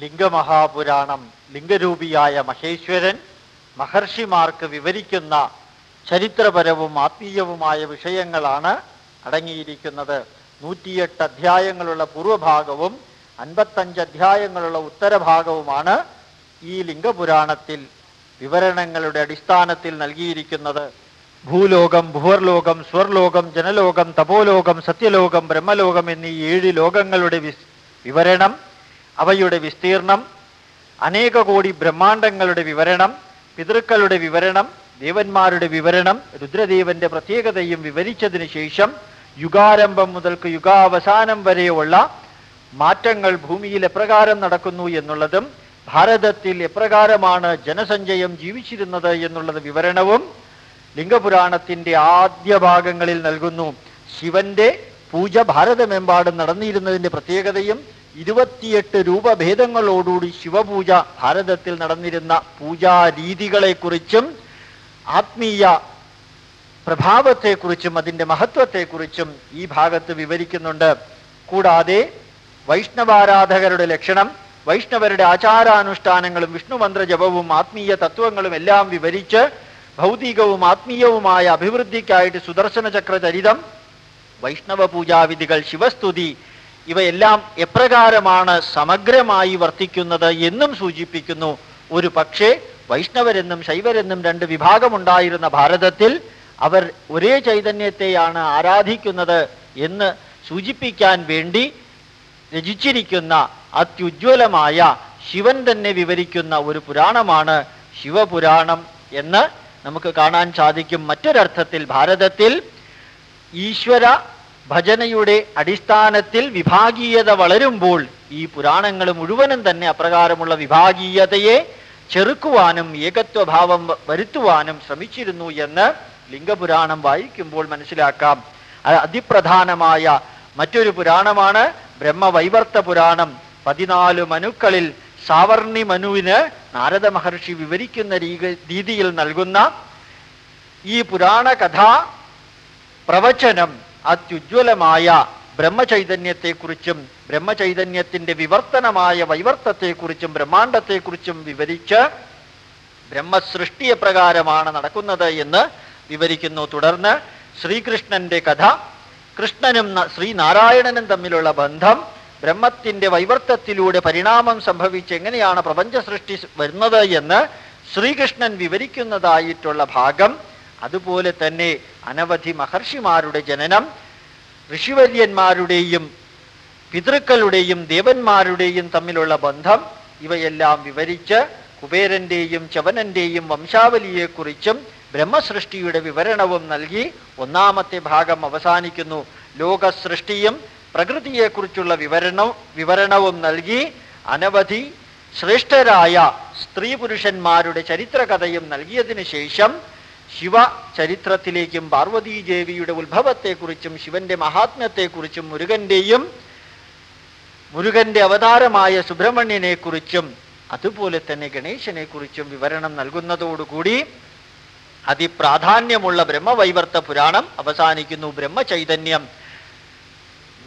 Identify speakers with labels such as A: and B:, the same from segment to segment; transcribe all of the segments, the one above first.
A: ലിംഗമഹാപുരാണം ലിംഗരൂപിയായ മഹേശ്വരൻ മഹർഷിമാർക്ക് വിവരിക്കുന്ന ചരിത്രപരവും ആത്മീയവുമായ വിഷയങ്ങളാണ് അടങ്ങിയിരിക്കുന്നത്. നൂറ്റിയെട്ട് അധ്യായങ്ങളുള്ള പൂർവഭാഗവും അൻപത്തഞ്ച് അധ്യായങ്ങളുള്ള ഉത്തരഭാഗവുമാണ് ഈ ലിംഗപുരാണത്തിൽ വിവരണങ്ങളുടെ അടിസ്ഥാനത്തിൽ നൽകിയിരിക്കുന്നത്. ഭൂലോകം ഭുവർലോകം സ്വർലോകം ജനലോകം തപോലോകം സത്യലോകം ബ്രഹ്മലോകം എന്നീ ഏഴ് ലോകങ്ങളുടെ വിവരണം അവയുടെ വിസ്തീർണം അനേക കോടി ബ്രഹ്മാണ്ടങ്ങളുടെ വിവരണം പിതൃക്കളുടെ വിവരണം ദേവന്മാരുടെ വിവരണം രുദ്രദേവന്റെ പ്രത്യേകതയും വിവരിച്ചതിന് ശേഷം യുഗാരംഭം മുതൽക്ക് യുഗാവസാനം വരെയുള്ള മാറ്റങ്ങൾ ഭൂമിയിൽ എപ്രകാരം നടക്കുന്നു എന്നുള്ളതും ഭാരതത്തിൽ എപ്രകാരമാണ് ജനസഞ്ചയം ജീവിച്ചിരുന്നത് എന്നുള്ളത് വിവരണവും ലിംഗപുരാണത്തിന്റെ ആദ്യ ഭാഗങ്ങളിൽ നൽകുന്നു. ശിവന്റെ പൂജ ഭാരതമെമ്പാടും നടന്നിരുന്നതിന്റെ പ്രത്യേകതയും ഇരുപത്തിയെട്ട് രൂപഭേദങ്ങളോടുകൂടി ശിവപൂജ ഭാരതത്തിൽ നടന്നിരുന്ന പൂജാരീതികളെക്കുറിച്ചും ആത്മീയ പ്രഭാവത്തെക്കുറിച്ചും അതിന്റെ മഹത്വത്തെക്കുറിച്ചും ഈ ഭാഗത്ത് വിവരിക്കുന്നുണ്ട്. കൂടാതെ വൈഷ്ണവാരാധകരുടെ ലക്ഷണം വൈഷ്ണവരുടെ ആചാരാനുഷ്ഠാനങ്ങളും വിഷ്ണുമന്ത്ര ജപവും ആത്മീയ തത്വങ്ങളും എല്ലാം വിവരിച്ച് ഭൗതികവും ആത്മീയവുമായ അഭിവൃദ്ധിക്കായിട്ട് സുദർശന ചക്ര ചരിതം വൈഷ്ണവ പൂജാവിധികൾ ശിവസ്തുതി ഇവയെല്ലാം എപ്രകാരമാണ് സമഗ്രമായി വർത്തിക്കുന്നത് എന്നും സൂചിപ്പിക്കുന്നു. ഒരു പക്ഷേ വൈഷ്ണവരെന്നും ശൈവരെന്നും രണ്ട് വിഭാഗമുണ്ടായിരുന്ന ഭാരതത്തിൽ അവർ ഒരേ ചൈതന്യത്തെയാണ് ആരാധിക്കുന്നത് എന്ന് സൂചിപ്പിക്കാൻ വേണ്ടി രചിച്ചിരിക്കുന്ന അത്യുജ്വലമായ ശിവൻ തന്നെ വിവരിക്കുന്ന ഒരു പുരാണമാണ് ശിവപുരാണം എന്ന് നമുക്ക് കാണാൻ സാധിക്കും. മറ്റൊരർത്ഥത്തിൽ ഭാരതത്തിൽ ഈശ്വര ഭജനയുടെ അടിസ്ഥാനത്തിൽ വിഭാഗീയത വളരുമ്പോൾ ഈ പുരാണങ്ങൾ മുഴുവനും തന്നെ അപ്രകാരമുള്ള വിഭാഗീയതയെ ചെറുക്കുവാനും ഏകത്വഭാവം വരുത്തുവാനും ശ്രമിച്ചിരുന്നു എന്ന് ലിംഗപുരാണം വായിക്കുമ്പോൾ മനസ്സിലാക്കാം. അത് അതിപ്രധാനമായ മറ്റൊരു പുരാണമാണ് ബ്രഹ്മവൈവർത്ത പുരാണം. പതിനാല് മനുക്കളിൽ സാവർണി മനുവിന് നാരദ മഹർഷി വിവരിക്കുന്ന രീക- രീതിയിൽ നൽകുന്ന ഈ പുരാണ കഥ പ്രവചനം അത്യുജ്വലമായ ബ്രഹ്മചൈതന്യത്തെക്കുറിച്ചും ബ്രഹ്മചൈതന്യത്തിന്റെ വിവർത്തനമായ വൈവർത്തത്തെക്കുറിച്ചും ബ്രഹ്മാണ്ടത്തെക്കുറിച്ചും വിവരിച്ച് ബ്രഹ്മസൃഷ്ടി എപ്രകാരമാണ് നടക്കുന്നത് എന്ന് വിവരിക്കുന്നു. തുടർന്ന് ശ്രീകൃഷ്ണന്റെ കഥ കൃഷ്ണനും ശ്രീനാരായണനും തമ്മിലുള്ള ബന്ധം ബ്രഹ്മത്തിന്റെ വൈവർത്തത്തിലൂടെ പരിണാമം സംഭവിച്ച് എങ്ങനെയാണ് പ്രപഞ്ച സൃഷ്ടി വരുന്നത് എന്ന് ശ്രീകൃഷ്ണൻ വിവരിക്കുന്നതായിട്ടുള്ള ഭാഗം അതുപോലെ തന്നെ അനവധി മഹർഷിമാരുടെ ജനനം ഋഷിവര്യന്മാരുടെയും പിതൃക്കളുടെയും ദേവന്മാരുടെയും തമ്മിലുള്ള ബന്ധം ഇവയെല്ലാം വിവരിച്ച് കുബേരന്റെയും ചവനന്റെയും വംശാവലിയെക്കുറിച്ചും ബ്രഹ്മസൃഷ്ടിയുടെ വിവരണവും നൽകി ഒന്നാമത്തെ ഭാഗം അവസാനിക്കുന്നു. ലോകസൃഷ്ടിയും പ്രകൃതിയെക്കുറിച്ചുള്ള വിവരണം വിവരണവും നൽകി അനവധി ശ്രേഷ്ഠരായ സ്ത്രീ പുരുഷന്മാരുടെ ചരിത്രകഥയും നൽകിയതിനു ശേഷം ശിവ ചരിത്രത്തിലേക്കും പാർവതീദേവിയുടെ ഉത്ഭവത്തെക്കുറിച്ചും ശിവന്റെ മഹാത്മ്യത്തെക്കുറിച്ചും മുരുകന്റെയും മുരുകന്റെ അവതാരമായ സുബ്രഹ്മണ്യനെ കുറിച്ചും അതുപോലെ തന്നെ ഗണേശനെ കുറിച്ചും വിവരണം നൽകുന്നതോടുകൂടി അതിപ്രാധാന്യമുള്ള ബ്രഹ്മവൈവർത്ത പുരാണം അവസാനിക്കുന്നു. ബ്രഹ്മചൈതന്യം.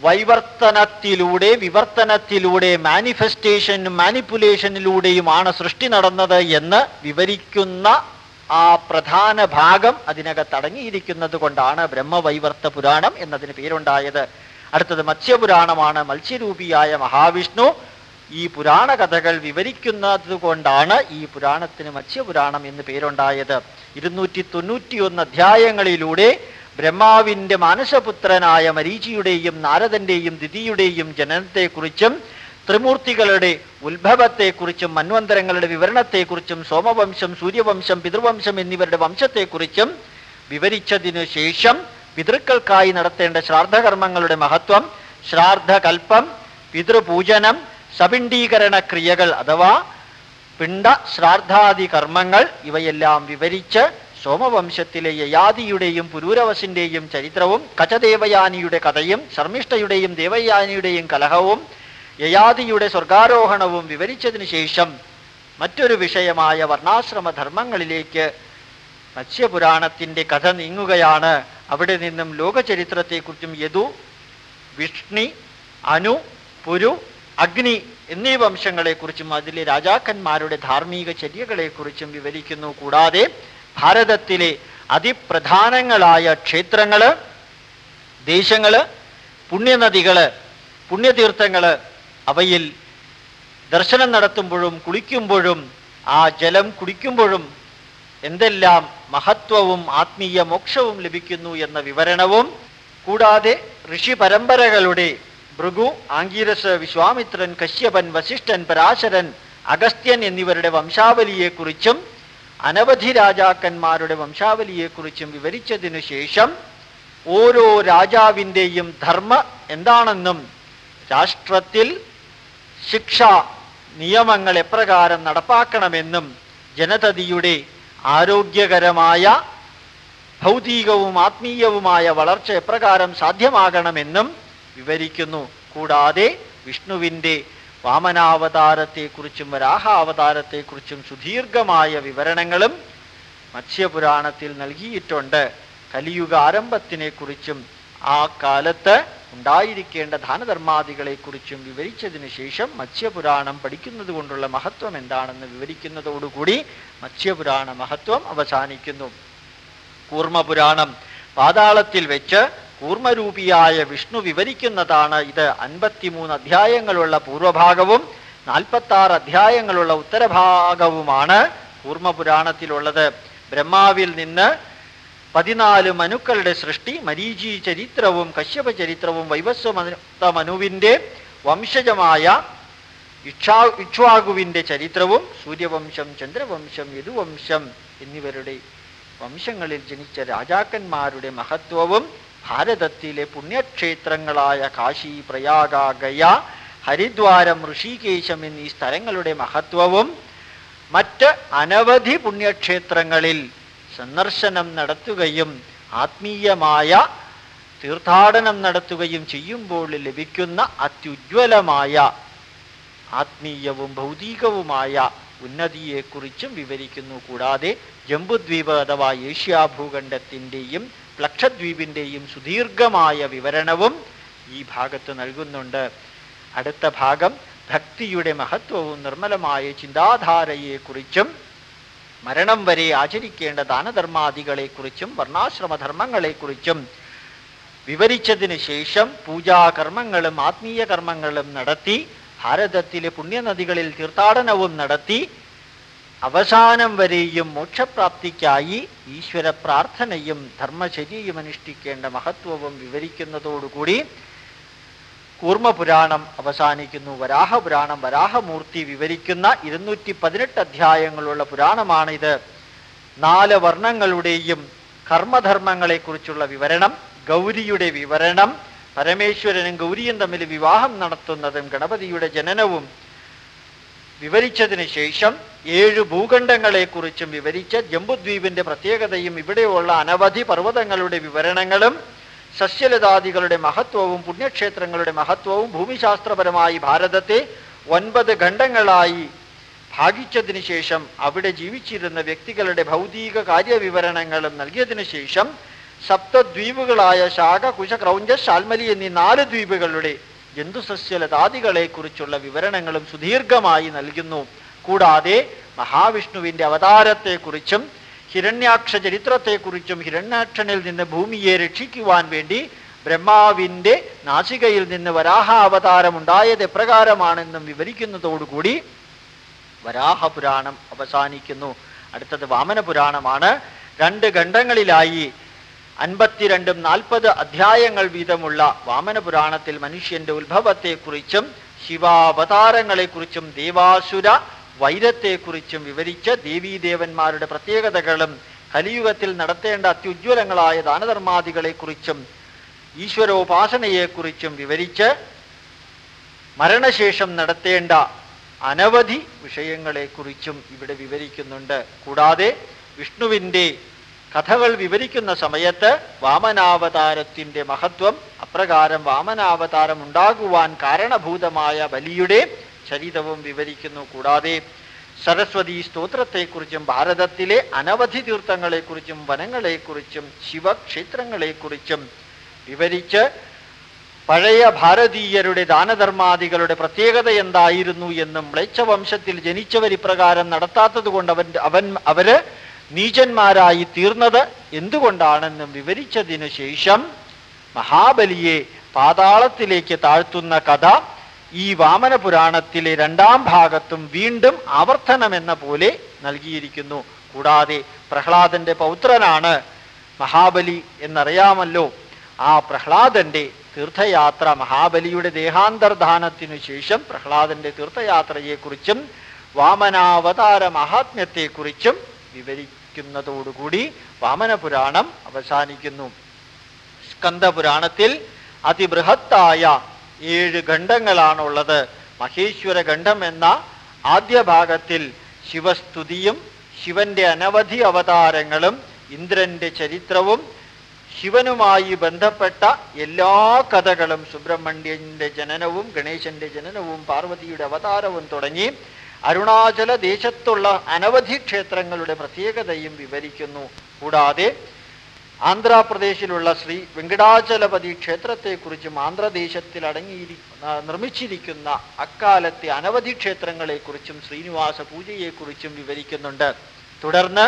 A: വൈവർത്തനത്തിലൂടെ വിവർത്തനത്തിലൂടെ മാനിഫെസ്റ്റേഷനും മാനിപ്പുലേഷനിലൂടെയുമാണ് സൃഷ്ടി നടന്നത് എന്ന് വിവരിക്കുന്ന ആ പ്രധാന ഭാഗം അതിനകത്ത് അടങ്ങിയിരിക്കുന്നത് കൊണ്ടാണ് ബ്രഹ്മവൈവർത്ത പുരാണം എന്നതിന് പേരുണ്ടായത്. അടുത്തത് മത്സ്യപുരാണമാണ്. മത്സ്യരൂപിയായ മഹാവിഷ്ണു ഈ പുരാണ കഥകൾ വിവരിക്കുന്നത് കൊണ്ടാണ് ഈ പുരാണത്തിന് മത്സ്യപുരാണം എന്ന് പേരുണ്ടായത്. ഇരുന്നൂറ്റി തൊണ്ണൂറ്റിയൊന്ന് അധ്യായങ്ങളിലൂടെ ബ്രഹ്മാവിന്റെ മാനസപുത്രനായ മരീചിയുടെയും നാരദന്റെയും ദിതിയുടെയും ജനനത്തെക്കുറിച്ചും ത്രിമൂർത്തികളുടെ ഉത്ഭവത്തെക്കുറിച്ചും മന്വന്തരങ്ങളുടെ വിവരണത്തെക്കുറിച്ചും സോമവംശം സൂര്യവംശം പിതൃവംശം എന്നിവരുടെ വംശത്തെക്കുറിച്ചും വിവരിച്ചതിനു ശേഷം പിതൃക്കൾക്കായി നടത്തേണ്ട ശ്രാദ്ധകർമ്മങ്ങളുടെ മഹത്വം ശ്രാദ്ധകൽപ്പം പിതൃപൂജനം സപിണ്ഡീകരണ ക്രിയകൾ അഥവാ പിണ്ട ശ്രാദ്ധാദി കർമ്മങ്ങൾ ഇവയെല്ലാം വിവരിച്ച് സോമവംശത്തിലെ യയാദിയുടെയും പുരൂരവസിന്റെയും ചരിത്രവും കചദേവയാനിയുടെ കഥയും ശർമ്മിഷ്ഠയുടെയും ദേവയാനിയുടെയും കലഹവും യയാതിയുടെ സ്വർഗാരോഹണവും വിവരിച്ചതിന് ശേഷം മറ്റൊരു വിഷയമായ വർണാശ്രമധർമ്മങ്ങളിലേക്ക് മത്സ്യപുരാണത്തിന്റെ കഥ നീങ്ങുകയാണ്. അവിടെ നിന്നും ലോകചരിത്രത്തെക്കുറിച്ചും യദു വിഷ്ണി അനു പുരു അഗ്നി എന്നീ വംശങ്ങളെക്കുറിച്ചും അതിലെ രാജാക്കന്മാരുടെ ധാർമ്മിക ചര്യകളെക്കുറിച്ചും വിവരിക്കുന്നു. കൂടാതെ ഭാരതത്തിലെ അതിപ്രധാനങ്ങളായ ക്ഷേത്രങ്ങൾ ദേശങ്ങൾ പുണ്യനദികൾ പുണ്യതീർത്ഥങ്ങൾ അവയിൽ ദർശനം നടത്തുമ്പോഴും കുളിക്കുമ്പോഴും ആ ജലം കുടിക്കുമ്പോഴും എന്തെല്ലാം മഹത്വവും ആത്മീയ മോക്ഷവും ലഭിക്കുന്നു എന്ന വിവരണവും കൂടാതെ ഋഷി പരമ്പരകളുടെ ഭൃഗു ആംഗീരസ് വിശ്വാമിത്രൻ കശ്യപൻ വസിഷ്ഠൻ പരാശരൻ അഗസ്ത്യൻ എന്നിവരുടെ വംശാവലിയെക്കുറിച്ചും അനവധി രാജാക്കന്മാരുടെ വംശാവലിയെക്കുറിച്ചും വിവരിച്ചതിനു ശേഷം ഓരോ രാജാവിന്റെയും ധർമ്മ എന്താണെന്നും രാഷ്ട്രത്തിൽ ശിക്ഷ നിയമങ്ങൾ എപ്രകാരം നടപ്പാക്കണമെന്നും ജനതതിയുടെ ആരോഗ്യകരമായ ഭൗതികവും ആത്മീയവുമായ വളർച്ച എപ്രകാരം സാധ്യമാകണമെന്നും വിവരിക്കുന്നു. കൂടാതെ വിഷ്ണുവിന്റെ വാമനാവതാരത്തെക്കുറിച്ചും വരാഹാവതാരത്തെക്കുറിച്ചും സുദീർഘമായ വിവരണങ്ങളും മത്സ്യപുരാണത്തിൽ നൽകിയിട്ടുണ്ട്. കലിയുഗ ആരംഭത്തിനെക്കുറിച്ചും ആ കാലത്ത് ഉണ്ടായിരിക്കേണ്ട ദാനധർമാദികളെക്കുറിച്ചും വിവരിച്ചതിന് ശേഷം മത്സ്യപുരാണം പഠിക്കുന്നത് കൊണ്ടുള്ള മഹത്വം എന്താണെന്ന് വിവരിക്കുന്നതോടുകൂടി മത്സ്യപുരാണ മഹത്വം അവസാനിക്കുന്നു. കൂർമ്മപുരാണം പാതാളത്തിൽ വെച്ച് കൂർമ്മരൂപിയായ വിഷ്ണു വിവരിക്കുന്നതാണ് ഇത് അൻപത്തിമൂന്ന് അധ്യായങ്ങളുള്ള പൂർവഭാഗവും നാൽപ്പത്തി ആറ് അധ്യായങ്ങളുള്ള ഉത്തരഭാഗവുമാണ് കൂർമ്മപുരാണത്തിലുള്ളത്. ബ്രഹ്മാവിൽ നിന്ന് പതിനാല് മനുക്കളുടെ സൃഷ്ടി മരീചി ചരിത്രവും കശ്യപ ചരിത്രവും വൈവസ്വ മനുവിന്റെ വംശജമായ ഇക്ഷാ ഇക്ഷ്വാകുവിന്റെ ചരിത്രവും സൂര്യവംശം ചന്ദ്രവംശം യദുവംശം എന്നിവരുടെ വംശങ്ങളിൽ ജനിച്ച രാജാക്കന്മാരുടെ മഹത്വവും ഭാരതത്തിലെ പുണ്യക്ഷേത്രങ്ങളായ കാശി പ്രയാഗ ഗയ ഹരിദ്വാരം ഋഷികേശം എന്നീ സ്ഥലങ്ങളുടെ മഹത്വവും മറ്റ് അനവധി പുണ്യക്ഷേത്രങ്ങളിൽ സന്ദർശനം നടത്തുകയും ആത്മീയമായ തീർത്ഥാടനം നടത്തുകയും ചെയ്യുമ്പോൾ ലഭിക്കുന്ന അത്യുജ്വലമായ ആത്മീയവും ഭൗതികവുമായ ഉന്നതിയെക്കുറിച്ചും വിവരിക്കുന്നു. കൂടാതെ ജംബുദ്വീപ് അഥവാ ഏഷ്യാ ഭൂഖണ്ഡത്തിന്റെയും ലക്ഷദ്വീപിന്റെയും സുദീർഘമായ വിവരണവും ഈ ഭാഗത്ത് നൽകുന്നുണ്ട്. അടുത്ത ഭാഗം ഭക്തിയുടെ മഹത്വവും നിർമ്മലമായ ചിന്താധാരയെക്കുറിച്ചും മരണം വരെ ആചരിക്കേണ്ട ദാനധർമാദികളെക്കുറിച്ചും വർണാശ്രമധർമ്മങ്ങളെക്കുറിച്ചും വിവരിച്ചതിന് ശേഷം പൂജാകർമ്മങ്ങളും ആത്മീയ കർമ്മങ്ങളും നടത്തി ഭാരതത്തിലെ പുണ്യനദികളിൽ തീർത്ഥാടനവും നടത്തി അവസാനം വരെയും മോക്ഷപ്രാപ്തിക്കായി ഈശ്വര പ്രാർത്ഥനയും ധർമ്മചര്യയും അനുഷ്ഠിക്കേണ്ട മഹത്വവും വിവരിക്കുന്നതോടുകൂടി കൂർമ്മപുരാണം അവസാനിക്കുന്നു. വരാഹപുരാണം വരാഹമൂർത്തി വിവരിക്കുന്ന ഇരുന്നൂറ്റി പതിനെട്ട് അധ്യായങ്ങളുള്ള പുരാണമാണിത്. നാല് വർണങ്ങളുടെയും കർമ്മധർമ്മങ്ങളെക്കുറിച്ചുള്ള വിവരണം ഗൗരിയുടെ വിവരണം പരമേശ്വരനും ഗൗരിയും തമ്മിൽ വിവാഹം നടത്തുന്നതും ഗണപതിയുടെ ജനനവും വിവരിച്ചതിന് ശേഷം ഏഴ് ഭൂഖണ്ഡങ്ങളെക്കുറിച്ചും വിവരിച്ച ജംബുദ്വീപിന്റെ പ്രത്യേകതയും ഇവിടെയുള്ള അനവധി പർവതങ്ങളുടെ വിവരണങ്ങളും സസ്യലതാദികളുടെ മഹത്വവും പുണ്യക്ഷേത്രങ്ങളുടെ മഹത്വവും ഭൂമിശാസ്ത്രപരമായി ഭാരതത്തെ ഒൻപത് ഖണ്ഡങ്ങളായി ഭാഗിച്ചതിന് ശേഷം അവിടെ ജീവിച്ചിരുന്ന വ്യക്തികളുടെ ഭൗതിക കാര്യവിവരണങ്ങളും നൽകിയതിനു ശേഷം സപ്തദ്വീപുകളായ ശാഖ കുശ ക്രൗഞ്ച ശാൽമലി എന്നീ നാല് ദ്വീപുകളുടെ ജന്തുസസ്യലതാദികളെക്കുറിച്ചുള്ള വിവരണങ്ങളും സുദീർഘമായി നൽകുന്നു. കൂടാതെ മഹാവിഷ്ണുവിന്റെ അവതാരത്തെക്കുറിച്ചും ഹിരണ്യാക്ഷ ചരിത്രത്തെക്കുറിച്ചും ഹിരണ്യാക്ഷനിൽ നിന്ന് ഭൂമിയെ രക്ഷിക്കുവാൻ വേണ്ടി ബ്രഹ്മാവിന്റെ നാസികയിൽ നിന്ന് വരാഹ അവതാരം ഉണ്ടായത് എപ്രകാരമാണെന്നും വിവരിക്കുന്നതോടുകൂടി വരാഹ പുരാണം അവസാനിക്കുന്നു. അടുത്തത് വാമന പുരാണമാണ് രണ്ട് ഖണ്ഡങ്ങളിലായി അൻപത്തിരണ്ടും നാൽപ്പത് അധ്യായങ്ങൾ വീതമുള്ള വാമന പുരാണത്തിൽ മനുഷ്യന്റെ ഉത്ഭവത്തെക്കുറിച്ചും ശിവാവതാരങ്ങളെക്കുറിച്ചും ദേവാസുര വൈരത്തെക്കുറിച്ചും വിവരിച്ച് ദേവീദേവന്മാരുടെ പ്രത്യേകതകളും കലിയുഗത്തിൽ നടത്തേണ്ട അത്യുജ്വലങ്ങളായ ദാനധർമാദികളെക്കുറിച്ചും ഈശ്വരോപാസനയെക്കുറിച്ചും വിവരിച്ച് മരണശേഷം നടത്തേണ്ട അനവധി വിഷയങ്ങളെക്കുറിച്ചും ഇവിടെ വിവരിക്കുന്നുണ്ട്. കൂടാതെ വിഷ്ണുവിന്റെ കഥകൾ വിവരിക്കുന്ന സമയത്ത് വാമനാവതാരത്തിന്റെ മഹത്വം അപ്രകാരം വാമനാവതാരം ഉണ്ടാകുവാൻ കാരണഭൂതമായ ബലിയുടെ ചരിതവും വിവരിക്കുന്നു. കൂടാതെ സരസ്വതി സ്തോത്രത്തെക്കുറിച്ചും ഭാരതത്തിലെ അനവധി തീർത്ഥങ്ങളെക്കുറിച്ചും വനങ്ങളെക്കുറിച്ചും ശിവക്ഷേത്രങ്ങളെക്കുറിച്ചും വിവരിച്ച് പഴയ ഭാരതീയരുടെ ദാനധർമാദികളുടെ പ്രത്യേകത എന്തായിരുന്നു എന്നും മ്ലേച്ഛവംശത്തിൽ ജനിച്ചവർ ഇപ്രകാരം നടത്താത്തത് കൊണ്ട് അവൻ അവൻ അവർ നീചന്മാരായി തീർന്നത് എന്തുകൊണ്ടാണെന്നും വിവരിച്ചതിനു ശേഷം മഹാബലിയെ പാതാളത്തിലേക്ക് താഴ്ത്തുന്ന കഥ ഈ വാമന പുരാണത്തിലെ രണ്ടാം ഭാഗത്തും വീണ്ടും ആവർത്തനം എന്ന പോലെ നൽകിയിരിക്കുന്നു. കൂടാതെ പ്രഹ്ലാദന്റെ പൗത്രനാണ് മഹാബലി എന്നറിയാമല്ലോ. ആ പ്രഹ്ലാദന്റെ തീർത്ഥയാത്ര മഹാബലിയുടെ ദേഹാന്തർധാനത്തിനു ശേഷം പ്രഹ്ലാദന്റെ തീർത്ഥയാത്രയെക്കുറിച്ചും വാമനാവതാര മഹാത്മ്യത്തെക്കുറിച്ചും വിവരിക്കുന്നതോടുകൂടി വാമന പുരാണം അവസാനിക്കുന്നു. സ്കന്ദപുരാണത്തിൽ അതിബൃഹത്തായ ഏഴ് ഖണ്ഡങ്ങളാണുള്ളത്. മഹേശ്വര ഖണ്ഡം എന്ന ആദ്യ ഭാഗത്തിൽ ശിവസ്തുതിയും ശിവന്റെ അനവധി അവതാരങ്ങളും ഇന്ദ്രന്റെ ചരിത്രവും ശിവനുമായി ബന്ധപ്പെട്ട എല്ലാ കഥകളും സുബ്രഹ്മണ്യന്റെ ജനനവും ഗണേശന്റെ ജനനവും പാർവതിയുടെ അവതാരവും തുടങ്ങി അരുണാചല ദേശത്തുള്ള അനവധി ക്ഷേത്രങ്ങളുടെ പ്രത്യേകതയും വിവരിക്കുന്നു. കൂടാതെ ആന്ധ്രാപ്രദേശിലുള്ള ശ്രീ വെങ്കടാചലപതി ക്ഷേത്രത്തെക്കുറിച്ചും ആന്ധ്രദേശത്തിൽ അടങ്ങിയിരി നിർമ്മിച്ചിരിക്കുന്ന അക്കാലത്തെ അനവധി ക്ഷേത്രങ്ങളെക്കുറിച്ചും ശ്രീനിവാസ പൂജയെക്കുറിച്ചും വിവരിക്കുന്നുണ്ട്. തുടർന്ന്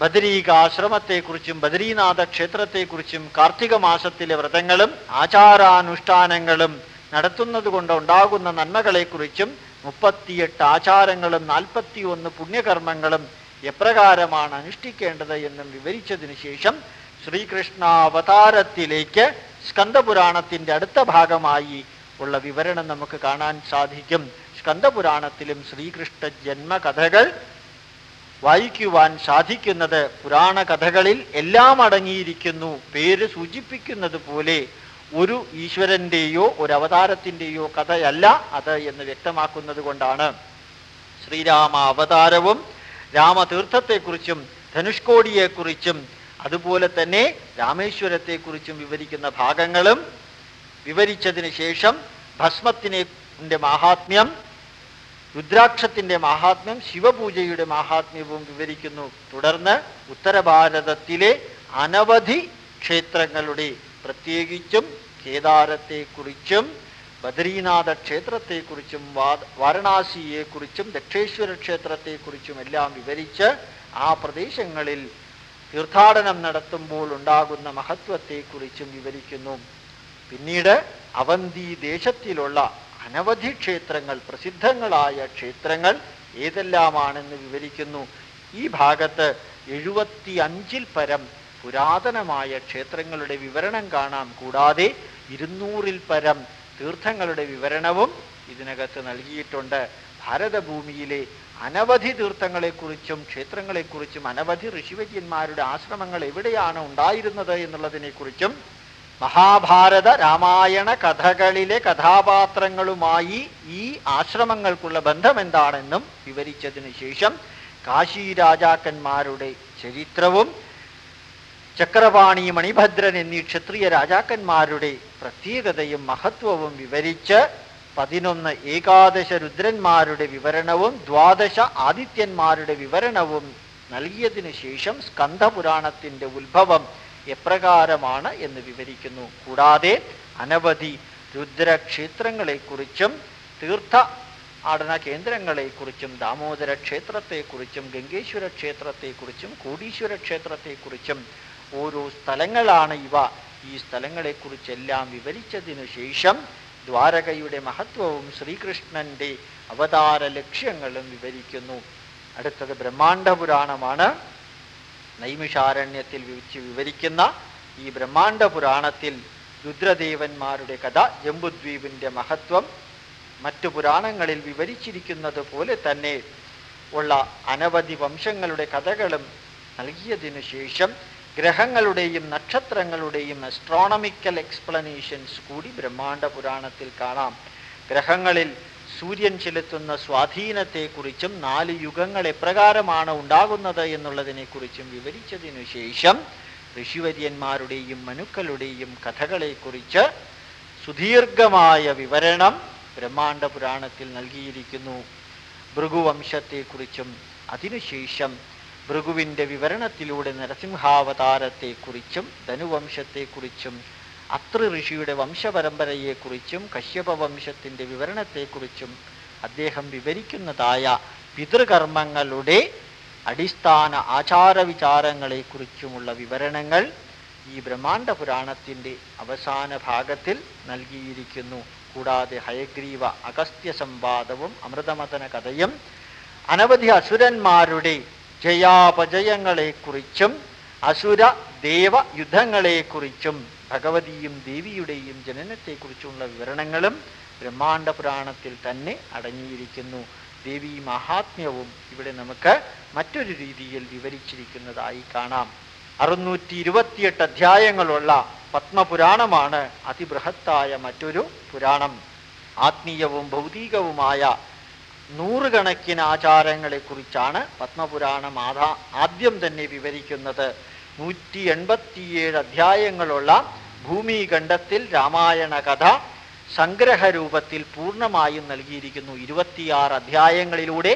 A: ബദരീകാശ്രമത്തെക്കുറിച്ചും ബദരീനാഥ ക്ഷേത്രത്തെക്കുറിച്ചും കാർത്തിക മാസത്തിലെ വ്രതങ്ങളും ആചാരാനുഷ്ഠാനങ്ങളും നടത്തുന്നത് കൊണ്ട് ഉണ്ടാകുന്ന നന്മകളെക്കുറിച്ചും മുപ്പത്തിയെട്ട് ആചാരങ്ങളും നാൽപ്പത്തി ഒന്ന് പുണ്യകർമ്മങ്ങളും എപ്രകാരമാണ് അനുഷ്ഠിക്കേണ്ടത് എന്നും വിവരിച്ചതിനു ശേഷം ശ്രീകൃഷ്ണാവതാരത്തിലേക്ക് സ്കന്ദപുരാണത്തിന്റെ അടുത്ത ഭാഗമായി ഉള്ള വിവരണം നമുക്ക് കാണാൻ സാധിക്കും. സ്കന്ദപുരാണത്തിലും ശ്രീകൃഷ്ണ ജന്മകഥകൾ വായിക്കുവാൻ സാധിക്കുന്നത് പുരാണ കഥകളിൽ എല്ലാം അടങ്ങിയിരിക്കുന്നു. പേര് സൂചിപ്പിക്കുന്നത് പോലെ ഒരു ഈശ്വരന്റെയോ ഒരു അവതാരത്തിന്റെയോ കഥയല്ല അത് എന്ന് വ്യക്തമാക്കുന്നത് കൊണ്ടാണ്. ശ്രീരാമ അവതാരവും രാമതീർത്ഥത്തെക്കുറിച്ചും ധനുഷ്കോടിയെക്കുറിച്ചും അതുപോലെ തന്നെ രാമേശ്വരത്തെക്കുറിച്ചും വിവരിക്കുന്ന ഭാഗങ്ങളും വിവരിച്ചതിന് ശേഷം ഭസ്മത്തിനെ മഹാത്മ്യം രുദ്രാക്ഷത്തിന്റെ മാഹാത്മ്യം ശിവപൂജയുടെ മാഹാത്മ്യവും വിവരിക്കുന്നു. തുടർന്ന് ഉത്തരഭാരതത്തിലെ അനവധി ക്ഷേത്രങ്ങളുടെ പ്രത്യേകിച്ചും കേദാരത്തെക്കുറിച്ചും ബദ്രീനാഥ ക്ഷേത്രത്തെക്കുറിച്ചും വാരണാസിയെക്കുറിച്ചും ദക്ഷേശ്വര ക്ഷേത്രത്തെക്കുറിച്ചും എല്ലാം വിവരിച്ച് ആ പ്രദേശങ്ങളിൽ തീർത്ഥാടനം നടത്തുമ്പോൾ ഉണ്ടാകുന്ന മഹത്വത്തെക്കുറിച്ചും വിവരിക്കുന്നു. പിന്നീട് അവന്തി ദേശത്തിലുള്ള അനവധി ക്ഷേത്രങ്ങൾ പ്രസിദ്ധങ്ങളായ ക്ഷേത്രങ്ങൾ ഏതെല്ലാമാണെന്ന് വിവരിക്കുന്നു. ഈ ഭാഗത്ത് എഴുപത്തി അഞ്ചിൽ പരം പുരാതനമായ ക്ഷേത്രങ്ങളുടെ വിവരണം കാണാം. കൂടാതെ ഇരുന്നൂറിൽ പരം തീർത്ഥങ്ങളുടെ വിവരണവും ഇതിനകത്ത് നൽകിയിട്ടുണ്ട്. ഭാരതഭൂമിയിലെ അനവധി തീർത്ഥങ്ങളെക്കുറിച്ചും ക്ഷേത്രങ്ങളെക്കുറിച്ചും അനവധി ഋഷിവര്യന്മാരുടെ ആശ്രമങ്ങൾ എവിടെയാണ് ഉണ്ടായിരുന്നത് എന്നുള്ളതിനെക്കുറിച്ചും മഹാഭാരത രാമായണ കഥകളിലെ കഥാപാത്രങ്ങളുമായി ഈ ആശ്രമങ്ങൾക്കുള്ള ബന്ധം എന്താണെന്നും വിവരിച്ചതിന് ശേഷം കാശി രാജാക്കന്മാരുടെ ചരിത്രവും ചക്രപാണി മണിഭദ്രൻ എന്നീ ക്ഷത്രിയ രാജാക്കന്മാരുടെ പ്രത്യേകതയും മഹത്വവും വിവരിച്ച് പതിനൊന്ന് ഏകാദശ രുദ്രന്മാരുടെ വിവരണവും ദ്വാദശ ആദിത്യന്മാരുടെ വിവരണവും നൽകിയതിനു ശേഷം സ്കന്ധപുരാണത്തിന്റെ ഉത്ഭവം എപ്രകാരമാണ് എന്ന് വിവരിക്കുന്നു. കൂടാതെ അനവധി രുദ്രക്ഷേത്രങ്ങളെക്കുറിച്ചും തീർത്ഥ ആടന കേന്ദ്രങ്ങളെക്കുറിച്ചും ദാമോദര ക്ഷേത്രത്തെക്കുറിച്ചും ഗംഗേശ്വര ക്ഷേത്രത്തെക്കുറിച്ചും കോടീശ്വര ക്ഷേത്രത്തെക്കുറിച്ചും ഓരോ സ്ഥലങ്ങളാണ് ഇവ. ഈ സ്ഥലങ്ങളെക്കുറിച്ചെല്ലാം വിവരിച്ചതിനു ശേഷം ദ്വാരകയുടെ മഹത്വവും ശ്രീകൃഷ്ണന്റെ അവതാര ലക്ഷ്യങ്ങളും വിവരിക്കുന്നു. അടുത്തത് ബ്രഹ്മാണ്ഡ പുരാണമാണ് നൈമിഷാരണ്യത്തിൽ വിവരിക്കുന്ന ഈ ബ്രഹ്മാണ്ഡ പുരാണത്തിൽ രുദ്രദേവന്മാരുടെ കഥ ജംബുദ്വീപിന്റെ മഹത്വം മറ്റു പുരാണങ്ങളിൽ വിവരിച്ചിരിക്കുന്നത് പോലെ തന്നെ ഉള്ള അനവധി വംശങ്ങളുടെ കഥകളും നൽകിയതിനു ശേഷം ഗ്രഹങ്ങളുടെയും നക്ഷത്രങ്ങളുടെയും അസ്ട്രോണമിക്കൽ എക്സ്പ്ലനേഷൻസ് കൂടി ബ്രഹ്മാണ്ട പുരാണത്തിൽ കാണാം. ഗ്രഹങ്ങളിൽ സൂര്യൻ ചെലുത്തുന്ന സ്വാധീനത്തെക്കുറിച്ചും നാല് യുഗങ്ങൾ എപ്രകാരമാണ് ഉണ്ടാകുന്നത് എന്നുള്ളതിനെക്കുറിച്ചും വിവരിച്ചതിനു ശേഷം ഋഷിവര്യന്മാരുടെയും മനുക്കളുടെയും കഥകളെക്കുറിച്ച് സുദീർഘമായ വിവരണം ബ്രഹ്മാണ്ട പുരാണത്തിൽ നൽകിയിരിക്കുന്നു. ഭൃഗുവംശത്തെക്കുറിച്ചും അതിനുശേഷം ഭൃഗുവിന്റെ വിവരണത്തിലൂടെ നരസിംഹാവതാരത്തെക്കുറിച്ചും ധനുവംശത്തെക്കുറിച്ചും അത്രി ഋഷിയുടെ വംശപരമ്പരയെക്കുറിച്ചും കശ്യപ വംശത്തിന്റെ വിവരണത്തെക്കുറിച്ചും അദ്ദേഹം വിവരിക്കുന്നതായ പിതൃകർമ്മങ്ങളുടെ അടിസ്ഥാന ആചാരവിചാരങ്ങളെക്കുറിച്ചുമുള്ള വിവരണങ്ങൾ ഈ ബ്രഹ്മാണ്ട പുരാണത്തിന്റെ അവസാന ഭാഗത്തിൽ നൽകിയിരിക്കുന്നു. കൂടാതെ ഹയഗ്രീവ അഗസ്ത്യ സംവാദവും അമൃതമതന കഥയും അനവധി അസുരന്മാരുടെ ജയാപജയങ്ങളെക്കുറിച്ചും അസുര ദേവ യുദ്ധങ്ങളെക്കുറിച്ചും ഭഗവതിയും ദേവിയുടെയും ജനനത്തെക്കുറിച്ചുള്ള വിവരണങ്ങളും ബ്രഹ്മാണ്ട പുരാണത്തിൽ തന്നെ അടങ്ങിയിരിക്കുന്നു. ദേവി മഹാത്മ്യവും ഇവിടെ നമുക്ക് മറ്റൊരു രീതിയിൽ വിവരിച്ചിരിക്കുന്നതായി കാണാം. അറുന്നൂറ്റി ഇരുപത്തിയെട്ട് അധ്യായങ്ങളുള്ള പത്മപുരാണമാണ് അതിബൃഹത്തായ മറ്റൊരു പുരാണം. ആത്മീയവും ഭൗതികവുമായ നൂറുകണക്കിന് ആചാരങ്ങളെക്കുറിച്ചാണ് പത്മപുരാണം ആധാ ആദ്യം തന്നെ വിവരിക്കുന്നത്. നൂറ്റി എൺപത്തിയേഴ് അധ്യായങ്ങളുള്ള ഭൂമികണ്ഠത്തിൽ രാമായണ കഥ സംഗ്രഹരൂപത്തിൽ പൂർണമായും നൽകിയിരിക്കുന്നു. ഇരുപത്തിയാറ് അധ്യായങ്ങളിലൂടെ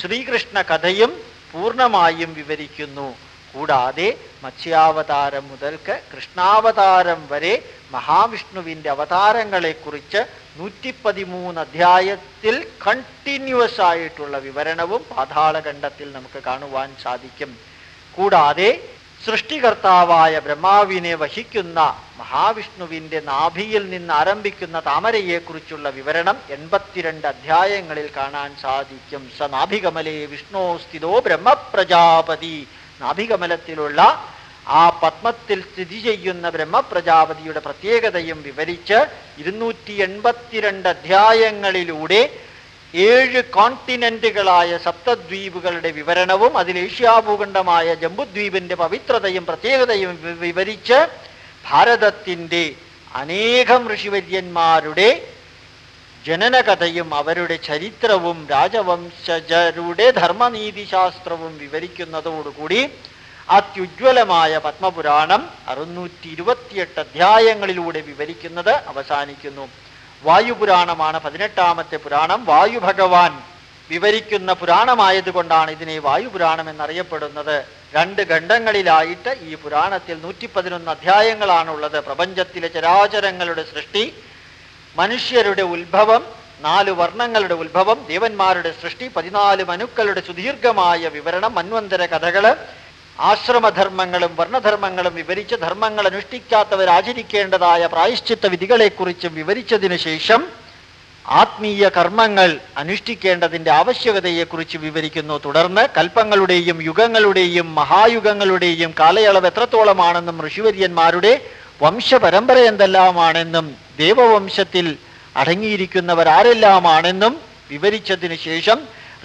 A: ശ്രീകൃഷ്ണ കഥയും പൂർണമായും വിവരിക്കുന്നു. കൂടാതെ മത്സ്യാവതാരം മുതൽക്ക് കൃഷ്ണാവതാരം വരെ മഹാവിഷ്ണുവിന്റെ അവതാരങ്ങളെക്കുറിച്ച് നൂറ്റി പതിമൂന്ന് അധ്യായത്തിൽ കണ്ടിന്യൂസ് ആയിട്ടുള്ള വിവരണവും പാതാളഖണ്ഡത്തിൽ നമുക്ക് കാണുവാൻ സാധിക്കും. കൂടാതെ സൃഷ്ടികർത്താവായ ബ്രഹ്മാവിനെ വഹിക്കുന്ന മഹാവിഷ്ണുവിന്റെ നാഭിയിൽ നിന്ന് ആരംഭിക്കുന്ന താമരയെക്കുറിച്ചുള്ള വിവരണം എൺപത്തിരണ്ട് അധ്യായങ്ങളിൽ കാണാൻ സാധിക്കും. സ നാഭികമലേ വിഷ്ണോ സ്ഥിതോ ബ്രഹ്മപ്രജാപതി. നാഭികമലത്തിലുള്ള ആ പത്മത്തിൽ സ്ഥിതി ചെയ്യുന്ന ബ്രഹ്മപ്രജാപതിയുടെ പ്രത്യേകതയും വിവരിച്ച് ഇരുന്നൂറ്റി എൺപത്തിരണ്ട് അധ്യായങ്ങളിലൂടെ ഏഴ് കോണ്ടിനെന്റുകളായ സപ്തദ്വീപുകളുടെ വിവരണവും അതിൽ ഏഷ്യാഭൂഖണ്ഡമായ ജംബുദ്വീപിന്റെ പവിത്രതയും പ്രത്യേകതയും വിവരിച്ച് ഭാരതത്തിന്റെ അനേകം ഋഷിവര്യന്മാരുടെ ജനനകഥയും അവരുടെ ചരിത്രവും രാജവംശജരുടെ ധർമ്മനീതിശാസ്ത്രവും വിവരിക്കുന്നതോടുകൂടി അത്യുജ്വലമായ പത്മപുരാണം അറുന്നൂറ്റി ഇരുപത്തിയെട്ട് അധ്യായങ്ങളിലൂടെ വിവരിക്കുന്നത് അവസാനിക്കുന്നു. വായുപുരാണമാണ് പതിനെട്ടാമത്തെ പുരാണം. വായു ഭഗവാൻ വിവരിക്കുന്ന പുരാണമായതുകൊണ്ടാണ് ഇതിനെ വായുപുരാണം എന്നറിയപ്പെടുന്നത്. രണ്ട് ഖണ്ഡങ്ങളിലായിട്ട് ഈ പുരാണത്തിൽ നൂറ്റി പതിനൊന്ന് അധ്യായങ്ങളാണുള്ളത്. പ്രപഞ്ചത്തിലെ ചരാചരങ്ങളുടെ സൃഷ്ടി മനുഷ്യരുടെ ഉത്ഭവം നാല് വർണങ്ങളുടെ ഉത്ഭവം ദേവന്മാരുടെ സൃഷ്ടി പതിനാല് മനുക്കളുടെ സുദീർഘമായ വിവരണം മന്വന്തര കഥകൾ ആശ്രമധർമ്മങ്ങളും വർണധർമ്മങ്ങളും വിവരിച്ച് ധർമ്മങ്ങൾ അനുഷ്ഠിക്കാത്തവർ ആചരിക്കേണ്ടതായ പ്രായശ്ചിത്ത വിധികളെക്കുറിച്ചും വിവരിച്ചതിനു ശേഷം ആത്മീയ കർമ്മങ്ങൾ അനുഷ്ഠിക്കേണ്ടതിന്റെ ആവശ്യകതയെക്കുറിച്ച് വിവരിക്കുന്നു. തുടർന്ന് കൽപ്പങ്ങളുടെയും യുഗങ്ങളുടെയും മഹായുഗങ്ങളുടെയും കാലയളവ് എത്രത്തോളമാണെന്നും ഋഷിവര്യന്മാരുടെ വംശപരമ്പര എന്തെല്ലാമാണെന്നും ദേവവംശത്തിൽ അടങ്ങിയിരിക്കുന്നവർ ആരെല്ലാമാണെന്നും വിവരിച്ചതിനു ശേഷം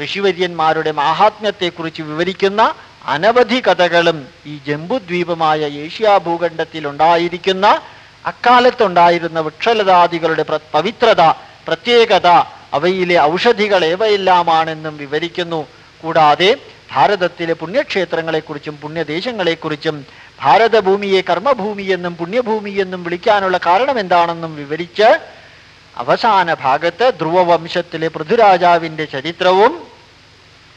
A: ഋഷിവര്യന്മാരുടെ മാഹാത്മ്യത്തെക്കുറിച്ച് വിവരിക്കുന്ന അനവധി കഥകളും ഈ ജംബുദ്വീപമായ ഏഷ്യാ ഭൂഖണ്ഡത്തിൽ ഉണ്ടായിരിക്കുന്ന അക്കാലത്തുണ്ടായിരുന്ന വൃക്ഷലതാദികളുടെ പവിത്രത പ്രത്യേകത അവയിലെ ഔഷധികൾ ഏവയെല്ലാമാണെന്നും വിവരിക്കുന്നു. കൂടാതെ ഭാരതത്തിലെ പുണ്യക്ഷേത്രങ്ങളെക്കുറിച്ചും പുണ്യദേശങ്ങളെക്കുറിച്ചും ഭാരതഭൂമിയെ കർമ്മഭൂമി എന്നും പുണ്യഭൂമി എന്നും വിളിക്കാനുള്ള കാരണം എന്താണെന്നും വിവരിച്ച് അവസാന ഭാഗത്ത് ധ്രുവവംശത്തിലെ പൃഥ്വിരാജാവിന്റെ ചരിത്രവും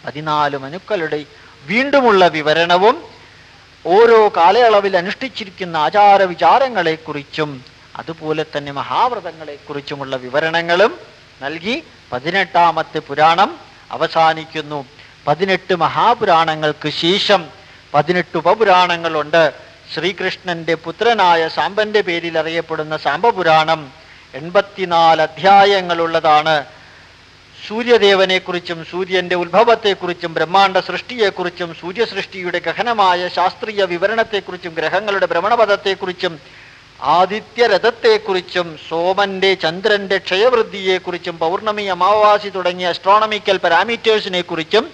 A: പതിനാല് മനുക്കളുടെ വീണ്ടുമുള്ള വിവരണവും ഓരോ കാലയളവിൽ അനുഷ്ഠിച്ചിരിക്കുന്ന ആചാര വിചാരങ്ങളെക്കുറിച്ചും അതുപോലെ തന്നെ മഹാവ്രതങ്ങളെക്കുറിച്ചുമുള്ള വിവരണങ്ങളും നൽകി പതിനെട്ടാമത്തെ പുരാണം അവസാനിക്കുന്നു. പതിനെട്ട് മഹാപുരാണങ്ങൾക്ക് ശേഷം പതിനെട്ട് ഉപപുരാണങ്ങളുണ്ട്. ശ്രീകൃഷ്ണന്റെ പുത്രനായ സാമ്പന്റെ പേരിൽ അറിയപ്പെടുന്ന സാമ്പപുരാണം എൺപത്തിനാല് അധ്യായങ്ങളുള്ളതാണ്. സൂര്യദേവനെക്കുറിച്ചും സൂര്യന്റെ ഉത്ഭവത്തെക്കുറിച്ചും ബ്രഹ്മാണ്ഡ സൃഷ്ടിയെക്കുറിച്ചും സൂര്യസൃഷ്ടിയുടെ ഗഹനമായ ശാസ്ത്രീയ വിവരണത്തെക്കുറിച്ചും ഗ്രഹങ്ങളുടെ ഭ്രമണപഥത്തെക്കുറിച്ചും ആദിത്യരഥത്തെക്കുറിച്ചും സോമന്റെ ചന്ദ്രന്റെ ക്ഷയവൃദ്ധിയെക്കുറിച്ചും പൗർണമി അമാവാസി തുടങ്ങിയ അസ്ട്രോണമിക്കൽ പാരാമീറ്റേഴ്സിനെ കുറിച്ചും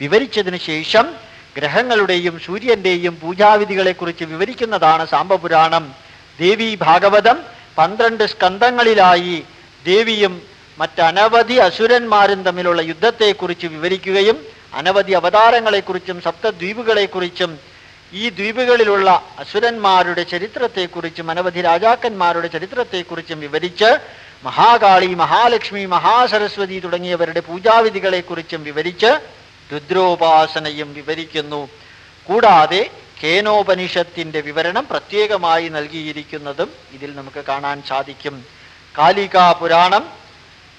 A: വിവരിച്ചതിന് ശേഷം ഗ്രഹങ്ങളുടെയും സൂര്യന്റെയും പൂജാവിധികളെക്കുറിച്ച് വിവരിക്കുന്നതാണ് സാമ്പപുരാണം ദേവി ഭാഗവതം പന്ത്രണ്ട് സ്കന്ധങ്ങളിലായി ദേവിയും മറ്റനവധി അസുരന്മാരും തമ്മിലുള്ള യുദ്ധത്തെക്കുറിച്ച് വിവരിക്കുകയും അനവധി അവതാരങ്ങളെക്കുറിച്ചും സപ്തദ്വീപുകളെക്കുറിച്ചും ഈ ദ്വീപുകളിലുള്ള അസുരന്മാരുടെ ചരിത്രത്തെക്കുറിച്ചും അനവധി രാജാക്കന്മാരുടെ ചരിത്രത്തെക്കുറിച്ചും വിവരിച്ച് മഹാകാളി മഹാലക്ഷ്മി മഹാസരസ്വതി തുടങ്ങിയവരുടെ പൂജാവിധികളെക്കുറിച്ചും വിവരിച്ച് രുദ്രോപാസനയും വിവരിക്കുന്നു. കൂടാതെ കേനോപനിഷത്തിന്റെ വിവരണം പ്രത്യേകമായി നൽകിയിരിക്കുന്നതും ഇതിൽ നമുക്ക് കാണാൻ സാധിക്കും. കാലികാ പുരാണം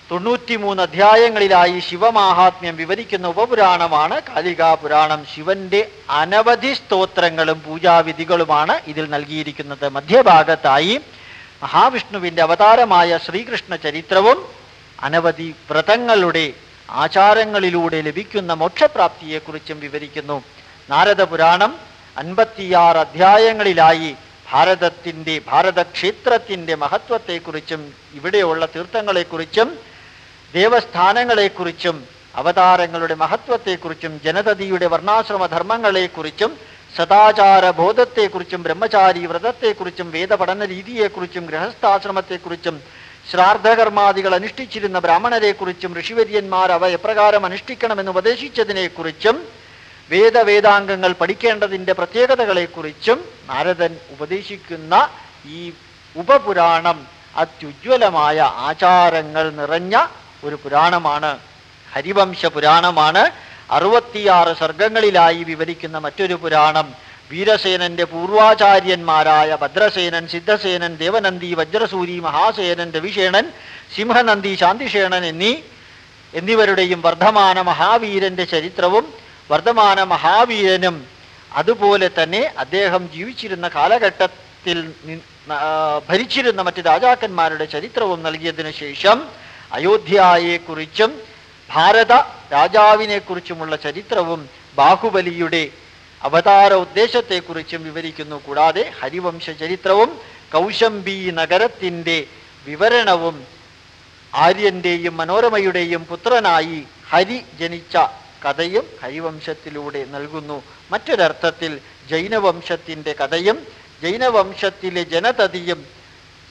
A: തൊണ്ണൂറ്റിമൂന്ന് അധ്യായങ്ങളിലായി ശിവമാഹാത്മ്യം വിവരിക്കുന്ന ഉപപുരാണമാണ് കാലികാ പുരാണം ശിവന്റെ അനവധി സ്തോത്രങ്ങളും പൂജാവിധികളുമാണ് ഇതിൽ നൽകിയിരിക്കുന്നത്. മധ്യഭാഗത്തായി മഹാവിഷ്ണുവിന്റെ അവതാരമായ ശ്രീകൃഷ്ണ ചരിത്രവും അനവധി വ്രതങ്ങളുടെ ആചാരങ്ങളിലൂടെ ലഭിക്കുന്ന മോക്ഷപ്രാപ്തിയെക്കുറിച്ചും വിവരിക്കുന്നു. നാരദ പുരാണം അൻപത്തിയാറ് അധ്യായങ്ങളിലായി ഭാരതത്തിന്റെ ഭാരതക്ഷേത്രത്തിന്റെ മഹത്വത്തെക്കുറിച്ചും ഇവിടെയുള്ള തീർത്ഥങ്ങളെക്കുറിച്ചും ദേവസ്ഥാനങ്ങളെക്കുറിച്ചും അവതാരങ്ങളുടെ മഹത്വത്തെക്കുറിച്ചും ജനതതിയുടെ വർണാശ്രമ ധർമ്മങ്ങളെക്കുറിച്ചും സദാചാര ബോധത്തെക്കുറിച്ചും ബ്രഹ്മചാരി വ്രതത്തെക്കുറിച്ചും വേദപഠന രീതിയെക്കുറിച്ചും ഗൃഹസ്ഥാശ്രമത്തെക്കുറിച്ചും ശ്രാദ്ധകർമാദികൾ അനുഷ്ഠിച്ചിരുന്ന ബ്രാഹ്മണരെക്കുറിച്ചും ഋഷിവര്യന്മാർ അവ എപ്രകാരം അനുഷ്ഠിക്കണമെന്ന് ഉപദേശിച്ചതിനെക്കുറിച്ചും വേദവേദാംഗങ്ങൾ പഠിക്കേണ്ടതിന്റെ പ്രത്യേകതകളെക്കുറിച്ചും നാരദൻ ഉപദേശിക്കുന്ന ഈ ഉപപുരാണം അത്യുജ്വലമായ ആചാരങ്ങൾ നിറഞ്ഞ ഒരു പുരാണമാണ് ഹരിവംശ പുരാണമാണ്. അറുപത്തിയാറ് സർഗങ്ങളിലായി വിവരിക്കുന്ന മറ്റൊരു പുരാണം വീരസേനന്റെ പൂർവാചാര്യന്മാരായ ഭദ്രസേനൻ സിദ്ധസേനൻ ദേവനന്ദി വജ്രസൂരി മഹാസേനൻ രവിഷേണൻ സിംഹനന്ദി ശാന്തിഷേണൻ എന്നീ എന്നിവരുടെയും വർദ്ധമാന മഹാവീരന്റെ ചരിത്രവും വർദ്ധമാന മഹാവീരനും അതുപോലെ തന്നെ അദ്ദേഹം ജീവിച്ചിരുന്ന കാലഘട്ടത്തിൽ ഭരിച്ചിരുന്ന മറ്റ് രാജാക്കന്മാരുടെ ചരിത്രവും നൽകിയതിനു ശേഷം അയോധ്യയെക്കുറിച്ചും ഭാരത രാജാവിനെക്കുറിച്ചുമുള്ള ചരിത്രവും ബാഹുബലിയുടെ അവതാര ഉദ്ദേശത്തെക്കുറിച്ചും വിവരിക്കുന്നു. കൂടാതെ ഹരിവംശ ചരിത്രവും കൗശംബി നഗരത്തിന്റെ വിവരണവും ആര്യന്റെയും മനോരമയുടെയും പുത്രനായി ഹരി ജനിച്ച കഥയും ഹരിവംശത്തിലൂടെ നൽകുന്നു. മറ്റൊരർത്ഥത്തിൽ ജൈനവംശത്തിന്റെ കഥയും ജൈനവംശത്തിലെ ജനതതിയും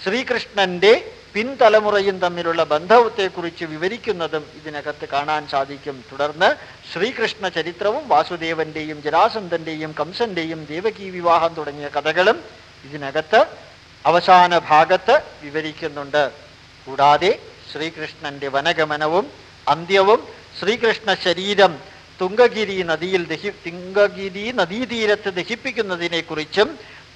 A: ശ്രീകൃഷ്ണന്റെ പിൻതലമുറയും തമ്മിലുള്ള ബന്ധത്തെക്കുറിച്ച് വിവരിക്കുന്നതും ഇതിനകത്ത് കാണാൻ സാധിക്കും. തുടർന്ന് ശ്രീകൃഷ്ണ ചരിത്രവും വാസുദേവന്റെയും ജരാസന്ധന്റെയും കംസന്റെയും ദേവകീ വിവാഹം തുടങ്ങിയ കഥകളും ഇതിനകത്ത് അവസാന ഭാഗത്ത് വിവരിക്കുന്നുണ്ട്. കൂടാതെ ശ്രീകൃഷ്ണന്റെ വനഗമനവും അന്ത്യവും ശ്രീകൃഷ്ണ ശരീരം തുങ്കഗിരി നദിയിൽ ദഹി തുങ്കഗിരി നദീതീരത്ത് ദഹിപ്പിക്കുന്നതിനെക്കുറിച്ചും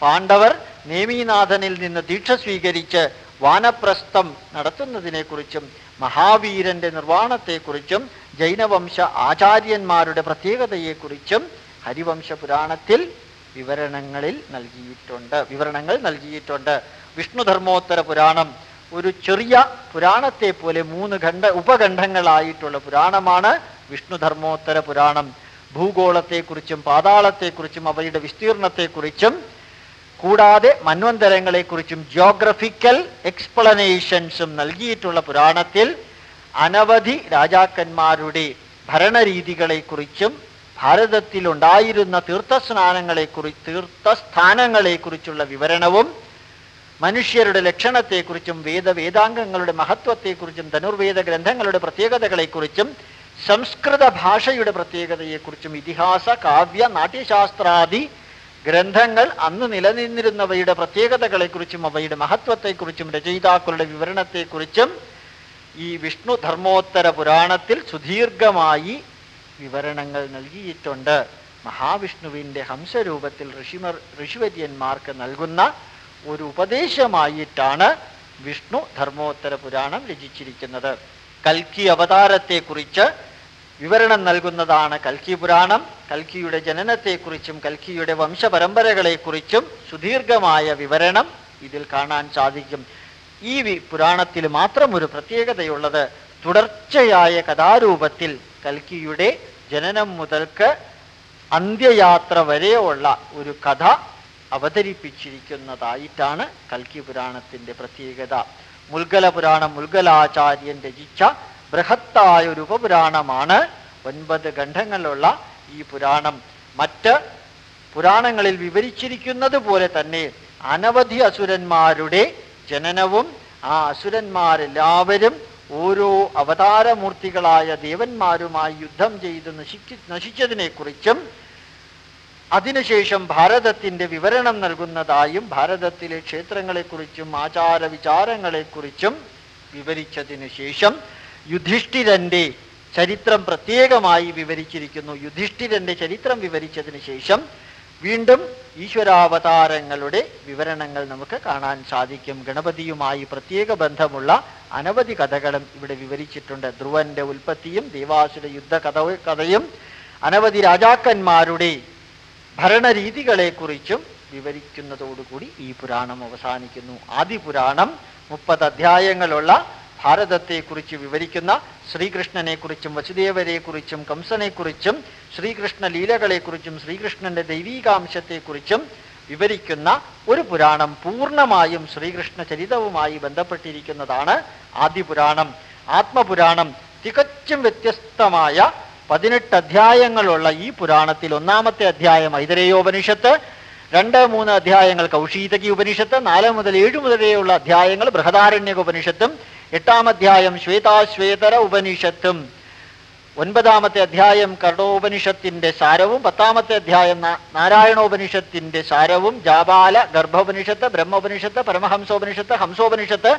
A: പാണ്ഡവർ നേമീനാഥനിൽ നിന്ന് ദീക്ഷ സ്വീകരിച്ച് വാനപ്രസ്ഥം നടത്തുന്നതിനെക്കുറിച്ചും മഹാവീരന്റെ നിർവാണത്തെക്കുറിച്ചും ജൈനവംശ ആചാര്യന്മാരുടെ പ്രത്യേകതയെക്കുറിച്ചും ഹരിവംശ പുരാണത്തിൽ വിവരണങ്ങളിൽ നൽകിയിട്ടുണ്ട്. വിവരണങ്ങൾ നൽകിയിട്ടുണ്ട്. വിഷ്ണുധർമ്മോത്തര പുരാണം ഒരു ചെറിയ പുരാണത്തെ പോലെ മൂന്ന് ഖണ്ഡ ഉപഖണ്ഡങ്ങളായിട്ടുള്ള പുരാണമാണ് വിഷ്ണുധർമ്മോത്തര പുരാണം. ഭൂഗോളത്തെക്കുറിച്ചും പാതാളത്തെക്കുറിച്ചും അവയുടെ വിസ്തീർണത്തെക്കുറിച്ചും കൂടാതെ മന്വന്തരങ്ങളെക്കുറിച്ചും ജിയോഗ്രഫിക്കൽ എക്സ്പ്ലനേഷൻസും നൽകിയിട്ടുള്ള പുരാണത്തിൽ അനവധി രാജാക്കന്മാരുടെ ഭരണരീതികളെക്കുറിച്ചും ഭാരതത്തിൽ ഉണ്ടായിരുന്ന തീർത്ഥസ്നാനങ്ങളെക്കുറി തീർത്ഥസ്ഥാനങ്ങളെക്കുറിച്ചുള്ള വിവരണവും മനുഷ്യരുടെ ലക്ഷണത്തെക്കുറിച്ചും വേദവേദാംഗങ്ങളുടെ മഹത്വത്തെക്കുറിച്ചും ധനുർവേദ ഗ്രന്ഥങ്ങളുടെ പ്രത്യേകതകളെക്കുറിച്ചും സംസ്കൃത ഭാഷയുടെ പ്രത്യേകതയെക്കുറിച്ചും ഇതിഹാസ കാവ്യ നാട്യശാസ്ത്രാദി ഗ്രന്ഥങ്ങൾ അന്ന് നിലനിന്നിരുന്നവയുടെ പ്രത്യേകതകളെക്കുറിച്ചും അവയുടെ മഹത്വത്തെക്കുറിച്ചും രചയിതാക്കളുടെ വിവരണത്തെക്കുറിച്ചും ഈ വിഷ്ണു ധർമ്മോത്തര പുരാണത്തിൽ സുദീർഘമായി വിവരണങ്ങൾ നൽകിയിട്ടുണ്ട്. മഹാവിഷ്ണുവിന്റെ ഹംസരൂപത്തിൽ ഋഷിമർ ഋഷിവര്യന്മാർക്ക് നൽകുന്ന ഒരു ഉപദേശമായിട്ടാണ് വിഷ്ണു ധർമ്മോത്തര പുരാണം രചിച്ചിരിക്കുന്നത്. കൽക്കി അവതാരത്തെക്കുറിച്ച് വിവരണം നൽകുന്നതാണ് കൽക്കി പുരാണം. കൽക്കിയുടെ ജനനത്തെക്കുറിച്ചും കൽക്കിയുടെ വംശപരമ്പരകളെക്കുറിച്ചും സുദീർഘമായ വിവരണം ഇതിൽ കാണാൻ സാധിക്കും. ഈ പുരാണത്തിൽ മാത്രം ഒരു പ്രത്യേകതയുള്ളത് തുടർച്ചയായ കഥാരൂപത്തിൽ കൽക്കിയുടെ ജനനം മുതൽക്ക് അന്ത്യയാത്ര വരെയുള്ള ഒരു കഥ അവതരിപ്പിച്ചിരിക്കുന്നതായിട്ടാണ് കൽക്കി പുരാണത്തിന്റെ പ്രത്യേകത. മുൽഗല പുരാണം മുൽഗലാചാര്യൻ രചിച്ച ബൃഹത്തായ ഒരു ഉപപുരാണമാണ് ഒൻപത് ഖണ്ഡങ്ങളുള്ള ഈ പുരാണം. മറ്റ് പുരാണങ്ങളിൽ വിവരിച്ചിരിക്കുന്നത് പോലെ തന്നെ അനവധി അസുരന്മാരുടെ ജനനവും ആ അസുരന്മാരെല്ലാവരും ഓരോ അവതാരമൂർത്തികളായ ദേവന്മാരുമായി യുദ്ധം ചെയ്ത് നശിക്ക് നശിച്ചതിനെക്കുറിച്ചും അതിനുശേഷം ഭാരതത്തിന്റെ വിവരണം നൽകുന്നതായും ഭാരതത്തിലെ ക്ഷേത്രങ്ങളെക്കുറിച്ചും ആചാര വിചാരങ്ങളെക്കുറിച്ചും വിവരിച്ചതിനു ശേഷം യുധിഷ്ഠിരന്റെ ചരിത്രം പ്രത്യേകമായി വിവരിച്ചിരിക്കുന്നു. യുധിഷ്ഠിരന്റെ ചരിത്രം വിവരിച്ചതിന് ശേഷം വീണ്ടും ഈശ്വരാവതാരങ്ങളുടെ വിവരണങ്ങൾ നമുക്ക് കാണാൻ സാധിക്കും. ഗണപതിയുമായി പ്രത്യേക ബന്ധമുള്ള അനവധി കഥകളും ഇവിടെ വിവരിച്ചിട്ടുണ്ട്. ധ്രുവന്റെ ഉൽപ്പത്തിയും ദേവാസുര യുദ്ധ കഥ കഥയും അനവധി രാജാക്കന്മാരുടെ ഭരണരീതികളെക്കുറിച്ചും വിവരിക്കുന്നതോടുകൂടി ഈ പുരാണം അവസാനിക്കുന്നു. ആദിപുരാണം മുപ്പത് അധ്യായങ്ങളുള്ള ഭാരതത്തെക്കുറിച്ച് വിവരിക്കുന്ന ശ്രീകൃഷ്ണനെക്കുറിച്ചും വസുദേവരെക്കുറിച്ചും കംസനെക്കുറിച്ചും ശ്രീകൃഷ്ണ ലീലകളെക്കുറിച്ചും ശ്രീകൃഷ്ണന്റെ ദൈവീകാംശത്തെക്കുറിച്ചും വിവരിക്കുന്ന ഒരു പുരാണം പൂർണമായും ശ്രീകൃഷ്ണ ചരിതവുമായി ബന്ധപ്പെട്ടിരിക്കുന്നതാണ് ആദിപുരാണം. ആത്മപുരാണം തികച്ചും വ്യത്യസ്തമായ പതിനെട്ട് അധ്യായങ്ങളുള്ള ഈ പുരാണത്തിൽ ഒന്നാമത്തെ അധ്യായം ഐതരേയോപനിഷത്ത് രണ്ട് മൂന്ന് അധ്യായങ്ങൾ കൗശീതകി ഉപനിഷത്ത് നാല് മുതൽ ഏഴ് മുതലെയുള്ള അധ്യായങ്ങൾ ബൃഹദാരണ്യക ഉപനിഷത്തും എട്ടാം അധ്യായം ശ്വേതാശ്വേതര ഉപനിഷത്തും ഒൻപതാമത്തെ അധ്യായം കർണോപനിഷത്തിന്റെ സാരവും പത്താമത്തെ അധ്യായം നാരായണോപനിഷത്തിന്റെ സാരവും ജാപാല ഗർഭോപനിഷത്ത് ബ്രഹ്മോപനിഷത്ത് പരമഹംസോപനിഷത്ത് ഹംസോപനിഷത്ത്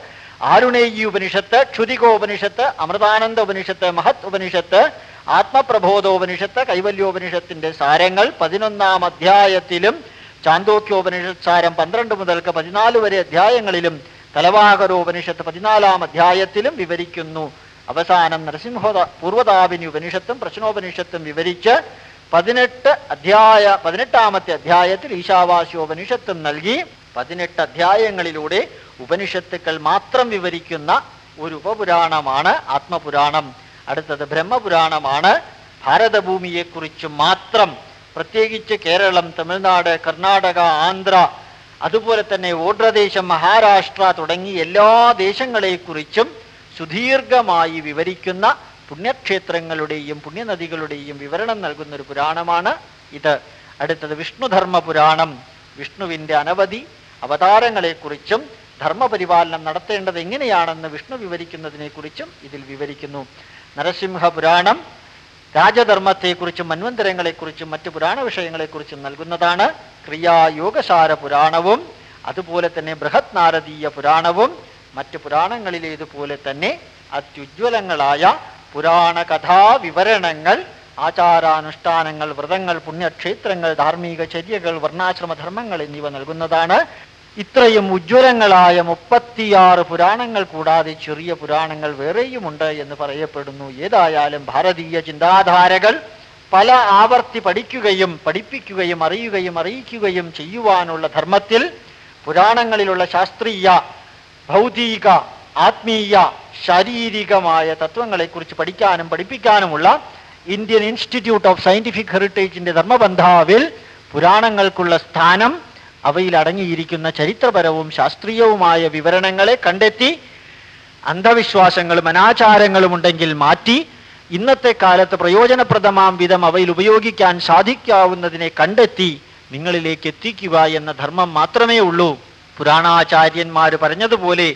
A: ആരുണേയി ഉപനിഷത്ത് ക്ഷുതികോപനിഷത്ത് അമൃതാനന്ദ ഉപനിഷത്ത് മഹത് ഉപനിഷത്ത് ആത്മപ്രബോധോപനിഷത്ത് കൈവല്യോപനിഷത്തിന്റെ സാരങ്ങൾ പതിനൊന്നാം അധ്യായത്തിലും ചാന്തോക്യോപനിഷത് സാരം പന്ത്രണ്ട് മുതൽക്ക് പതിനാല് വരെ അധ്യായങ്ങളിലും തലവാകരോപനിഷത്ത് പതിനാലാം അധ്യായത്തിലും വിവരിക്കുന്നു. അവസാനം നരസിംഹ പൂർവതാപിനി ഉപനിഷത്തും പ്രശ്നോപനിഷത്തും വിവരിച്ച് പതിനെട്ട് അധ്യായ പതിനെട്ടാമത്തെ അധ്യായത്തിൽ ഈശാവാസ്യോപനിഷത്തും നൽകി പതിനെട്ട് അധ്യായങ്ങളിലൂടെ ഉപനിഷത്തുക്കൾ മാത്രം വിവരിക്കുന്ന ഒരു ഉപപുരാണമാണ് ആത്മപുരാണം. അടുത്തത് ബ്രഹ്മപുരാണമാണ്. ഭാരതഭൂമിയെക്കുറിച്ച് മാത്രം പ്രത്യേകിച്ച് കേരളം തമിഴ്നാട് കർണാടക ആന്ധ്ര അതുപോലെ തന്നെ ഓഡ്രദേശം മഹാരാഷ്ട്ര തുടങ്ങി എല്ലാ ദേശങ്ങളെക്കുറിച്ചും സുദീർഘമായി വിവരിക്കുന്ന പുണ്യക്ഷേത്രങ്ങളുടെയും പുണ്യനദികളുടെയും വിവരണം നൽകുന്ന ഒരു പുരാണമാണ് ഇത്. അടുത്തത് വിഷ്ണുധർമ്മ പുരാണം. വിഷ്ണുവിന്റെ അനവധി അവതാരങ്ങളെക്കുറിച്ചും ധർമ്മപരിപാലനം നടത്തേണ്ടത് എങ്ങനെയാണെന്ന് വിഷ്ണു വിവരിക്കുന്നതിനെക്കുറിച്ചും ഇതിൽ വിവരിക്കുന്നു. നരസിംഹ പുരാണം രാജധർമ്മത്തെക്കുറിച്ചും മന്വന്തരങ്ങളെക്കുറിച്ചും മറ്റ് പുരാണ വിഷയങ്ങളെക്കുറിച്ചും നൽകുന്നതാണ്. ക്രിയായോഗസാര പുരാണവും അതുപോലെ തന്നെ ബൃഹത് നാരദീയ പുരാണവും മറ്റു പുരാണങ്ങളിലേതുപോലെ തന്നെ അത്യുജ്വലങ്ങളായ പുരാണ കഥാവിവരണങ്ങൾ ആചാരാനുഷ്ഠാനങ്ങൾ വ്രതങ്ങൾ പുണ്യക്ഷേത്രങ്ങൾ ധാർമ്മിക ചര്യകൾ വർണാശ്രമധർമ്മങ്ങൾ എന്നിവ നൽകുന്നതാണ്. ഇത്രയും ഉജ്ജ്വലങ്ങളായ മുപ്പത്തിയാറ് പുരാണങ്ങൾ കൂടാതെ ചെറിയ പുരാണങ്ങൾ വേറെയുമുണ്ട് എന്ന് പറയപ്പെടുന്നു. ഏതായാലും ഭാരതീയ ചിന്താധാരകൾ പല ആവർത്തി പഠിക്കുകയും പഠിപ്പിക്കുകയും അറിയുകയും അറിയിക്കുകയും ചെയ്യുവാനുള്ള ധർമ്മത്തിൽ പുരാണങ്ങളിലുള്ള ശാസ്ത്രീയ ഭൗതിക ആത്മീയ ശാരീരികമായ തത്വങ്ങളെക്കുറിച്ച് പഠിക്കാനും പഠിപ്പിക്കാനുമുള്ള ഇന്ത്യൻ ഇൻസ്റ്റിറ്റ്യൂട്ട് ഓഫ് സയന്റിഫിക് ഹെറിറ്റേജിന്റെ ധർമ്മബന്ധാവിൽ പുരാണങ്ങൾക്കുള്ള സ്ഥാനം അവയിൽ അടങ്ങിയിരിക്കുന്ന ചരിത്രപരവും ശാസ്ത്രീയവുമായ വിവരണങ്ങളെ കണ്ടെത്തി അന്ധവിശ്വാസങ്ങളും അനാചാരങ്ങളും ഉണ്ടെങ്കിൽ മാറ്റി ഇന്നത്തെ കാലത്ത് പ്രയോജനപ്രദമാം വിധം അവയിൽ ഉപയോഗിക്കാൻ സാധിക്കാവുന്നതിനെ കണ്ടെത്തി നിങ്ങളിലേക്ക് എത്തിക്കുക എന്ന ധർമ്മം മാത്രമേ ഉള്ളൂ. പുരാണാചാര്യന്മാർ പറഞ്ഞതുപോലെ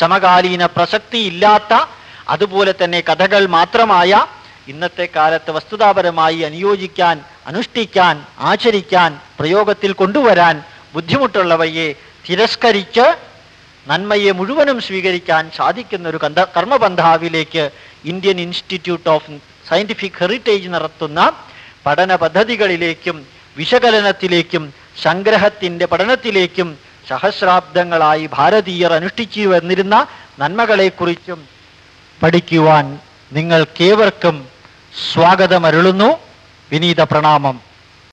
A: സമകാലീന പ്രസക്തി ഇല്ലാത്ത അതുപോലെ തന്നെ കഥകൾ മാത്രമായ ഇന്നത്തെ കാലത്ത് വസ്തുതാപരമായി അനുയോജിക്കാൻ അനുഷ്ഠിക്കാൻ ആചരിക്കാൻ പ്രയോഗത്തിൽ കൊണ്ടുവരാൻ ബുദ്ധിമുട്ടുള്ളവയെ തിരസ്കരിച്ച് നന്മയെ മുഴുവനും സ്വീകരിക്കാൻ സാധിക്കുന്ന ഒരു കർമ്മബന്ധാവിലേക്ക് Indian Institute of Scientific Heritage നടത്തുന്ന പഠന പദ്ധതികളിലേക്കും വിശകലനത്തിലേക്കും സംഗ്രഹത്തിന്റെ പഠനത്തിലേക്കും സഹസ്രാബ്ദങ്ങളായി ഭാരതീയർ അനുഷ്ഠിച്ചു വന്നിരുന്ന നന്മകളെക്കുറിച്ചും പഠിക്കുവാൻ നിങ്ങൾക്കേവർക്കും സ്വാഗതമരുളുന്നു. വിനീത പ്രണാമം.